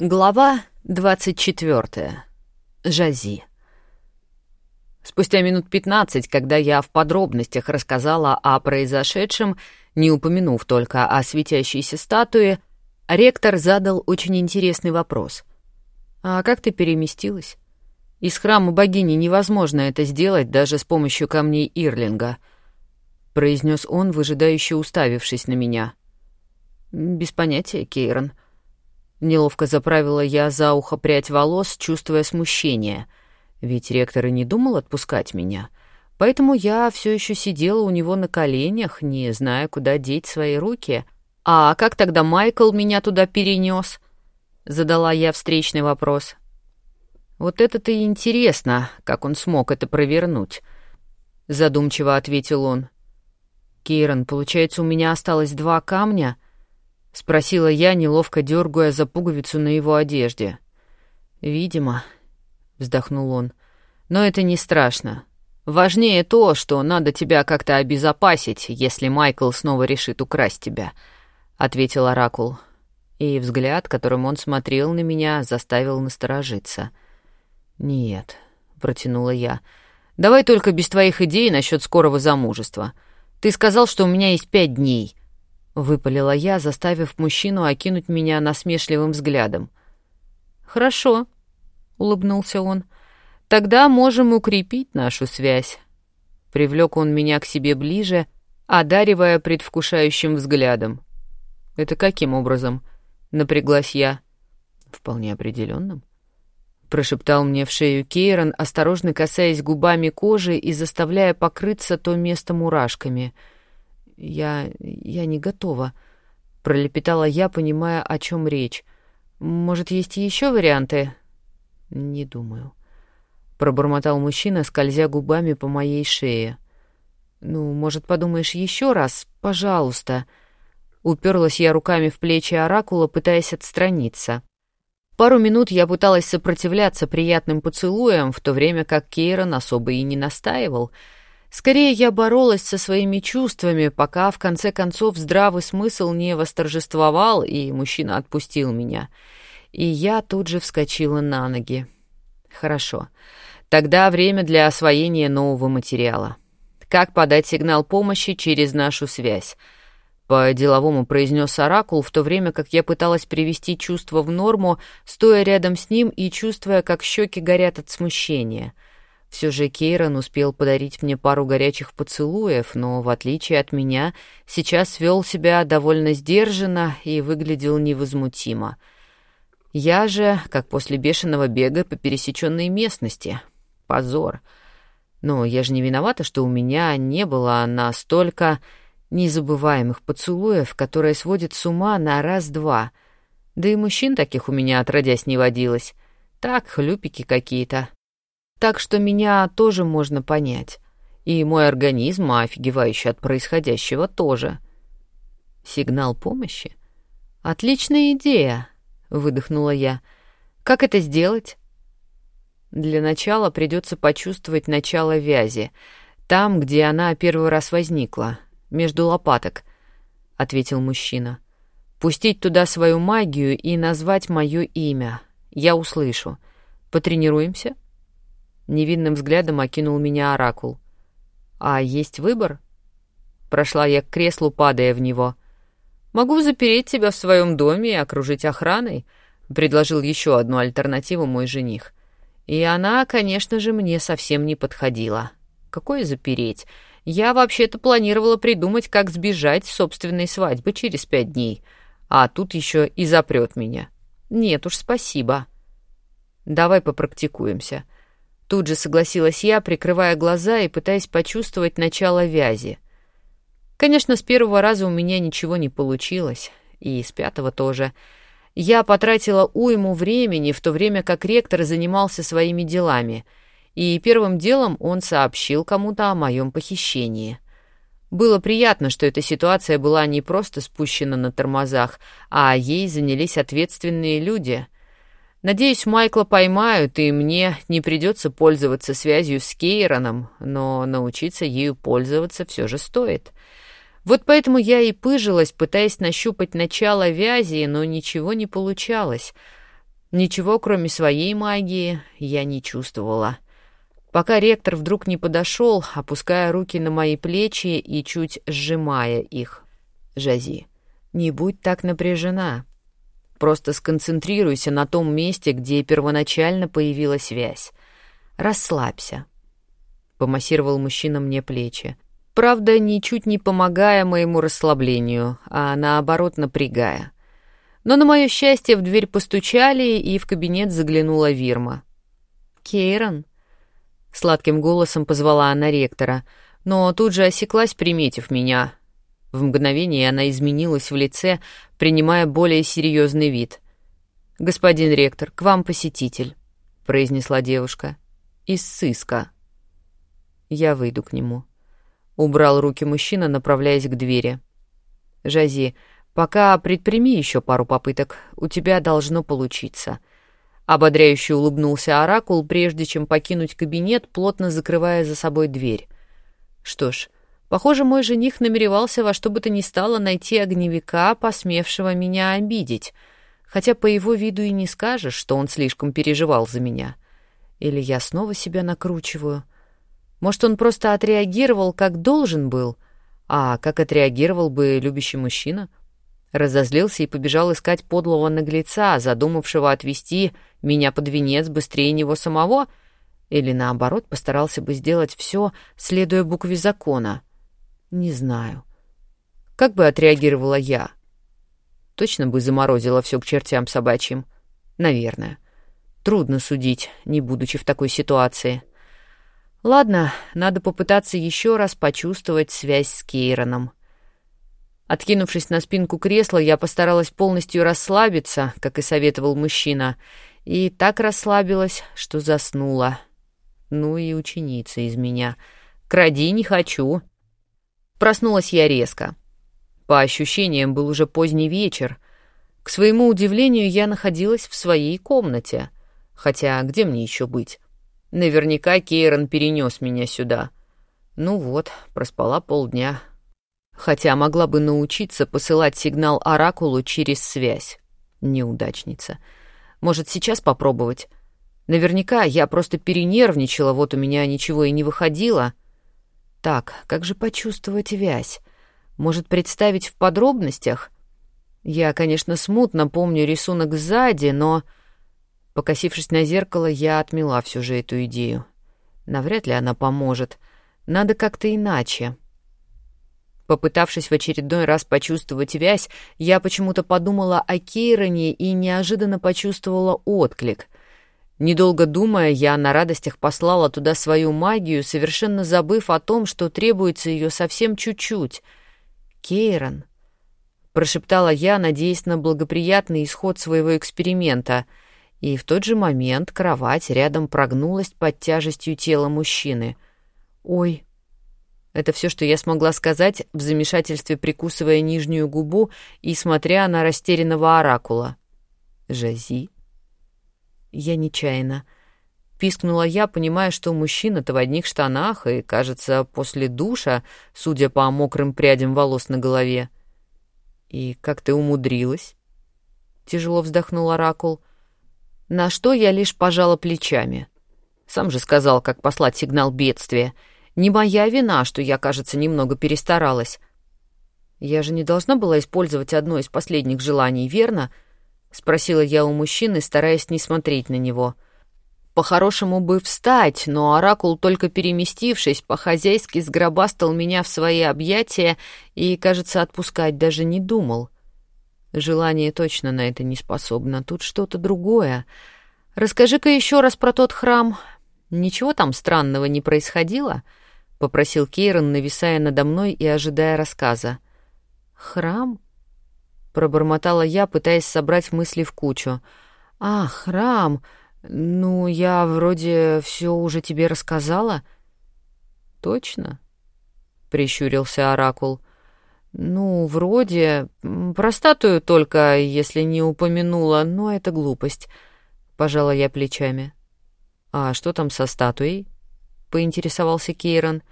Глава 24. Жази. Спустя минут 15, когда я в подробностях рассказала о произошедшем, не упомянув только о светящейся статуе, ректор задал очень интересный вопрос. «А как ты переместилась?» «Из храма богини невозможно это сделать даже с помощью камней Ирлинга», — произнес он, выжидающе уставившись на меня. «Без понятия, Кейрон», — Неловко заправила я за ухо прядь волос, чувствуя смущение. Ведь ректор и не думал отпускать меня. Поэтому я все еще сидела у него на коленях, не зная, куда деть свои руки. «А как тогда Майкл меня туда перенес? Задала я встречный вопрос. «Вот это-то и интересно, как он смог это провернуть», — задумчиво ответил он. «Кейрон, получается, у меня осталось два камня?» — спросила я, неловко дергая за пуговицу на его одежде. «Видимо», — вздохнул он, — «но это не страшно. Важнее то, что надо тебя как-то обезопасить, если Майкл снова решит украсть тебя», — ответил Оракул. И взгляд, которым он смотрел на меня, заставил насторожиться. «Нет», — протянула я, — «давай только без твоих идей насчет скорого замужества. Ты сказал, что у меня есть пять дней». — выпалила я, заставив мужчину окинуть меня насмешливым взглядом. «Хорошо», — улыбнулся он. «Тогда можем укрепить нашу связь». Привлек он меня к себе ближе, одаривая предвкушающим взглядом. «Это каким образом?» — напряглась я. «Вполне определенным», — прошептал мне в шею Кейрон, осторожно касаясь губами кожи и заставляя покрыться то место мурашками — «Я... я не готова», — пролепетала я, понимая, о чем речь. «Может, есть еще варианты?» «Не думаю», — пробормотал мужчина, скользя губами по моей шее. «Ну, может, подумаешь еще раз? Пожалуйста». Уперлась я руками в плечи оракула, пытаясь отстраниться. Пару минут я пыталась сопротивляться приятным поцелуям, в то время как Кейрон особо и не настаивал — Скорее, я боролась со своими чувствами, пока в конце концов здравый смысл не восторжествовал, и мужчина отпустил меня. И я тут же вскочила на ноги. Хорошо. Тогда время для освоения нового материала. Как подать сигнал помощи через нашу связь? По-деловому произнес Оракул, в то время как я пыталась привести чувство в норму, стоя рядом с ним и чувствуя, как щеки горят от смущения — все же Кейрон успел подарить мне пару горячих поцелуев, но, в отличие от меня, сейчас вел себя довольно сдержанно и выглядел невозмутимо. Я же, как после бешеного бега по пересеченной местности. Позор. Но я же не виновата, что у меня не было настолько незабываемых поцелуев, которые сводят с ума на раз-два. Да и мужчин таких у меня отродясь не водилось. Так, хлюпики какие-то. Так что меня тоже можно понять. И мой организм, офигевающий от происходящего, тоже. Сигнал помощи? Отличная идея, выдохнула я. Как это сделать? Для начала придется почувствовать начало вязи, там, где она первый раз возникла, между лопаток, ответил мужчина. Пустить туда свою магию и назвать мое имя. Я услышу. Потренируемся? Невинным взглядом окинул меня оракул. «А есть выбор?» Прошла я к креслу, падая в него. «Могу запереть тебя в своем доме и окружить охраной», — предложил еще одну альтернативу мой жених. И она, конечно же, мне совсем не подходила. Какое запереть? Я вообще-то планировала придумать, как сбежать с собственной свадьбы через пять дней. А тут еще и запрет меня. Нет уж, спасибо. Давай попрактикуемся. Тут же согласилась я, прикрывая глаза и пытаясь почувствовать начало вязи. Конечно, с первого раза у меня ничего не получилось, и с пятого тоже. Я потратила уйму времени, в то время как ректор занимался своими делами, и первым делом он сообщил кому-то о моем похищении. Было приятно, что эта ситуация была не просто спущена на тормозах, а ей занялись ответственные люди — Надеюсь, Майкла поймают, и мне не придется пользоваться связью с Кейроном, но научиться ею пользоваться все же стоит. Вот поэтому я и пыжилась, пытаясь нащупать начало вязи, но ничего не получалось. Ничего, кроме своей магии, я не чувствовала. Пока ректор вдруг не подошел, опуская руки на мои плечи и чуть сжимая их. «Жази, не будь так напряжена. Просто сконцентрируйся на том месте, где первоначально появилась связь. Расслабься». Помассировал мужчина мне плечи. Правда, ничуть не помогая моему расслаблению, а наоборот напрягая. Но на мое счастье в дверь постучали, и в кабинет заглянула Вирма. «Кейрон?» — сладким голосом позвала она ректора, но тут же осеклась, приметив меня. В мгновение она изменилась в лице, принимая более серьезный вид. «Господин ректор, к вам посетитель», — произнесла девушка. «Из сыска». «Я выйду к нему», — убрал руки мужчина, направляясь к двери. «Жази, Пока предприми еще пару попыток, у тебя должно получиться. Ободряюще улыбнулся Оракул, прежде чем покинуть кабинет, плотно закрывая за собой дверь. Что ж, похоже, мой жених намеревался во что бы то ни стало найти огневика, посмевшего меня обидеть, хотя по его виду и не скажешь, что он слишком переживал за меня. Или я снова себя накручиваю. Может, он просто отреагировал, как должен был, а как отреагировал бы любящий мужчина — Разозлился и побежал искать подлого наглеца, задумавшего отвести меня под венец быстрее него самого, или, наоборот, постарался бы сделать все, следуя букве закона. Не знаю. Как бы отреагировала я? Точно бы заморозила все к чертям собачьим? Наверное. Трудно судить, не будучи в такой ситуации. Ладно, надо попытаться еще раз почувствовать связь с Кейроном. Откинувшись на спинку кресла, я постаралась полностью расслабиться, как и советовал мужчина, и так расслабилась, что заснула. Ну и ученица из меня. Кради не хочу. Проснулась я резко. По ощущениям, был уже поздний вечер. К своему удивлению, я находилась в своей комнате. Хотя где мне еще быть? Наверняка Кейрон перенес меня сюда. Ну вот, проспала полдня, Хотя могла бы научиться посылать сигнал оракулу через связь. Неудачница. Может, сейчас попробовать? Наверняка я просто перенервничала, вот у меня ничего и не выходило. Так, как же почувствовать вязь? Может, представить в подробностях? Я, конечно, смутно помню рисунок сзади, но... Покосившись на зеркало, я отмела всю же эту идею. Навряд ли она поможет. Надо как-то иначе. Попытавшись в очередной раз почувствовать вязь, я почему-то подумала о Кейроне и неожиданно почувствовала отклик. Недолго думая, я на радостях послала туда свою магию, совершенно забыв о том, что требуется ее совсем чуть-чуть. «Кейрон», — прошептала я, надеясь на благоприятный исход своего эксперимента, и в тот же момент кровать рядом прогнулась под тяжестью тела мужчины. «Ой», это все, что я смогла сказать, в замешательстве прикусывая нижнюю губу и смотря на растерянного оракула. «Жази?» Я нечаянно. Пискнула я, понимая, что мужчина-то в одних штанах и, кажется, после душа, судя по мокрым прядям волос на голове. «И как ты умудрилась?» Тяжело вздохнул оракул. На что я лишь пожала плечами. Сам же сказал, как послать сигнал бедствия — не моя вина, что я, кажется, немного перестаралась. Я же не должна была использовать одно из последних желаний, верно? Спросила я у мужчины, стараясь не смотреть на него. По-хорошему бы встать, но оракул, только переместившись, по-хозяйски сгробастал меня в свои объятия и, кажется, отпускать даже не думал. Желание точно на это не способно. Тут что-то другое. Расскажи-ка еще раз про тот храм. Ничего там странного не происходило?» — попросил Кейрон, нависая надо мной и ожидая рассказа. «Храм?» — пробормотала я, пытаясь собрать мысли в кучу. «А, храм! Ну, я вроде все уже тебе рассказала». «Точно?» — прищурился Оракул. «Ну, вроде. Про статую только, если не упомянула, но это глупость», — пожала я плечами. «А что там со статуей?» поинтересовался Кейрон.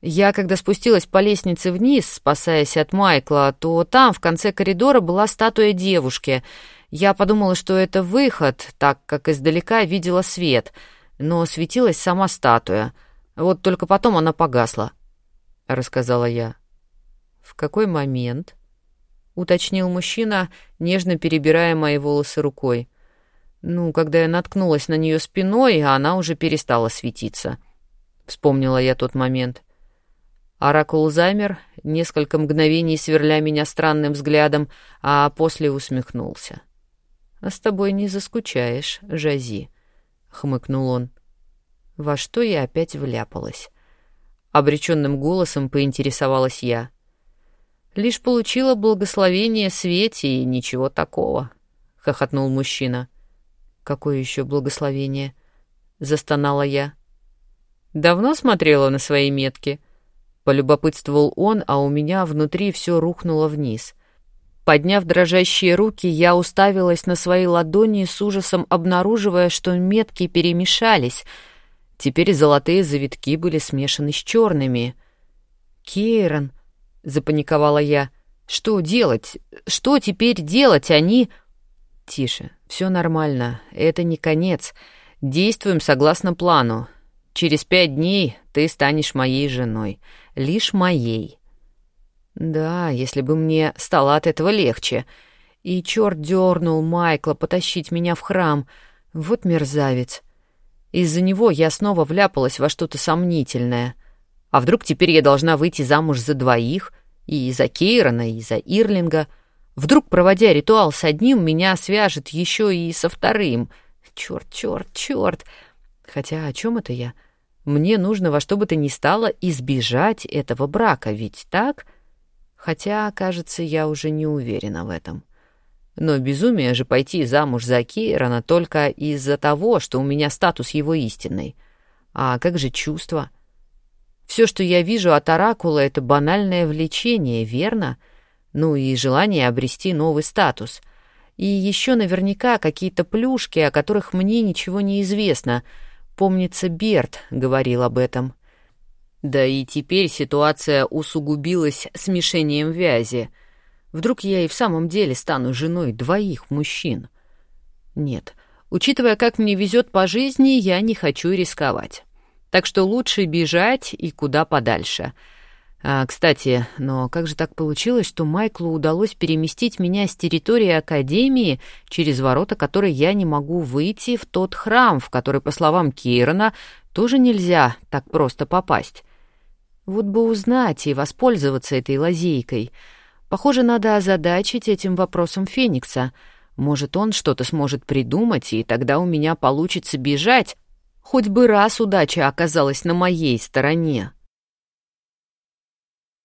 Я, когда спустилась по лестнице вниз, спасаясь от Майкла, то там, в конце коридора, была статуя девушки. Я подумала, что это выход, так как издалека видела свет, но светилась сама статуя. Вот только потом она погасла, — рассказала я. «В какой момент?» — уточнил мужчина, нежно перебирая мои волосы рукой. «Ну, когда я наткнулась на нее спиной, она уже перестала светиться». Вспомнила я тот момент. Оракул замер, несколько мгновений сверля меня странным взглядом, а после усмехнулся. «А с тобой не заскучаешь, Жази», — хмыкнул он. Во что я опять вляпалась? Обреченным голосом поинтересовалась я. Лишь получила благословение Свете и ничего такого, — хохотнул мужчина. Какое еще благословение? — застонала я. Давно смотрела на свои метки? Полюбопытствовал он, а у меня внутри все рухнуло вниз. Подняв дрожащие руки, я уставилась на свои ладони с ужасом, обнаруживая, что метки перемешались. Теперь золотые завитки были смешаны с черными. «Кейрон», — запаниковала я, — «что делать? Что теперь делать? Они...» «Тише, все нормально, это не конец. Действуем согласно плану. Через пять дней ты станешь моей женой. Лишь моей». Да, если бы мне стало от этого легче. И черт дернул Майкла потащить меня в храм. Вот мерзавец. Из-за него я снова вляпалась во что-то сомнительное. А вдруг теперь я должна выйти замуж за двоих? И за Кейрона, и за Ирлинга? Вдруг, проводя ритуал с одним, меня свяжет еще и со вторым? Черт, черт, черт. Хотя о чем это я? Мне нужно во что бы то ни стало избежать этого брака, ведь так? — Хотя, кажется, я уже не уверена в этом. Но безумие же пойти замуж за Кейрона только из-за того, что у меня статус его истинный. А как же чувства? Все, что я вижу от Оракула, — это банальное влечение, верно? Ну и желание обрести новый статус. И еще наверняка какие-то плюшки, о которых мне ничего не известно. Помнится, Берт говорил об этом. Да и теперь ситуация усугубилась смешением вязи. Вдруг я и в самом деле стану женой двоих мужчин? Нет, учитывая, как мне везет по жизни, я не хочу рисковать. Так что лучше бежать и куда подальше. А, кстати, но как же так получилось, что Майклу удалось переместить меня с территории Академии, через ворота которой я не могу выйти, в тот храм, в который, по словам Кейрона, тоже нельзя так просто попасть? Вот бы узнать и воспользоваться этой лазейкой. Похоже, надо озадачить этим вопросом Феникса. Может, он что-то сможет придумать, и тогда у меня получится бежать. Хоть бы раз удача оказалась на моей стороне.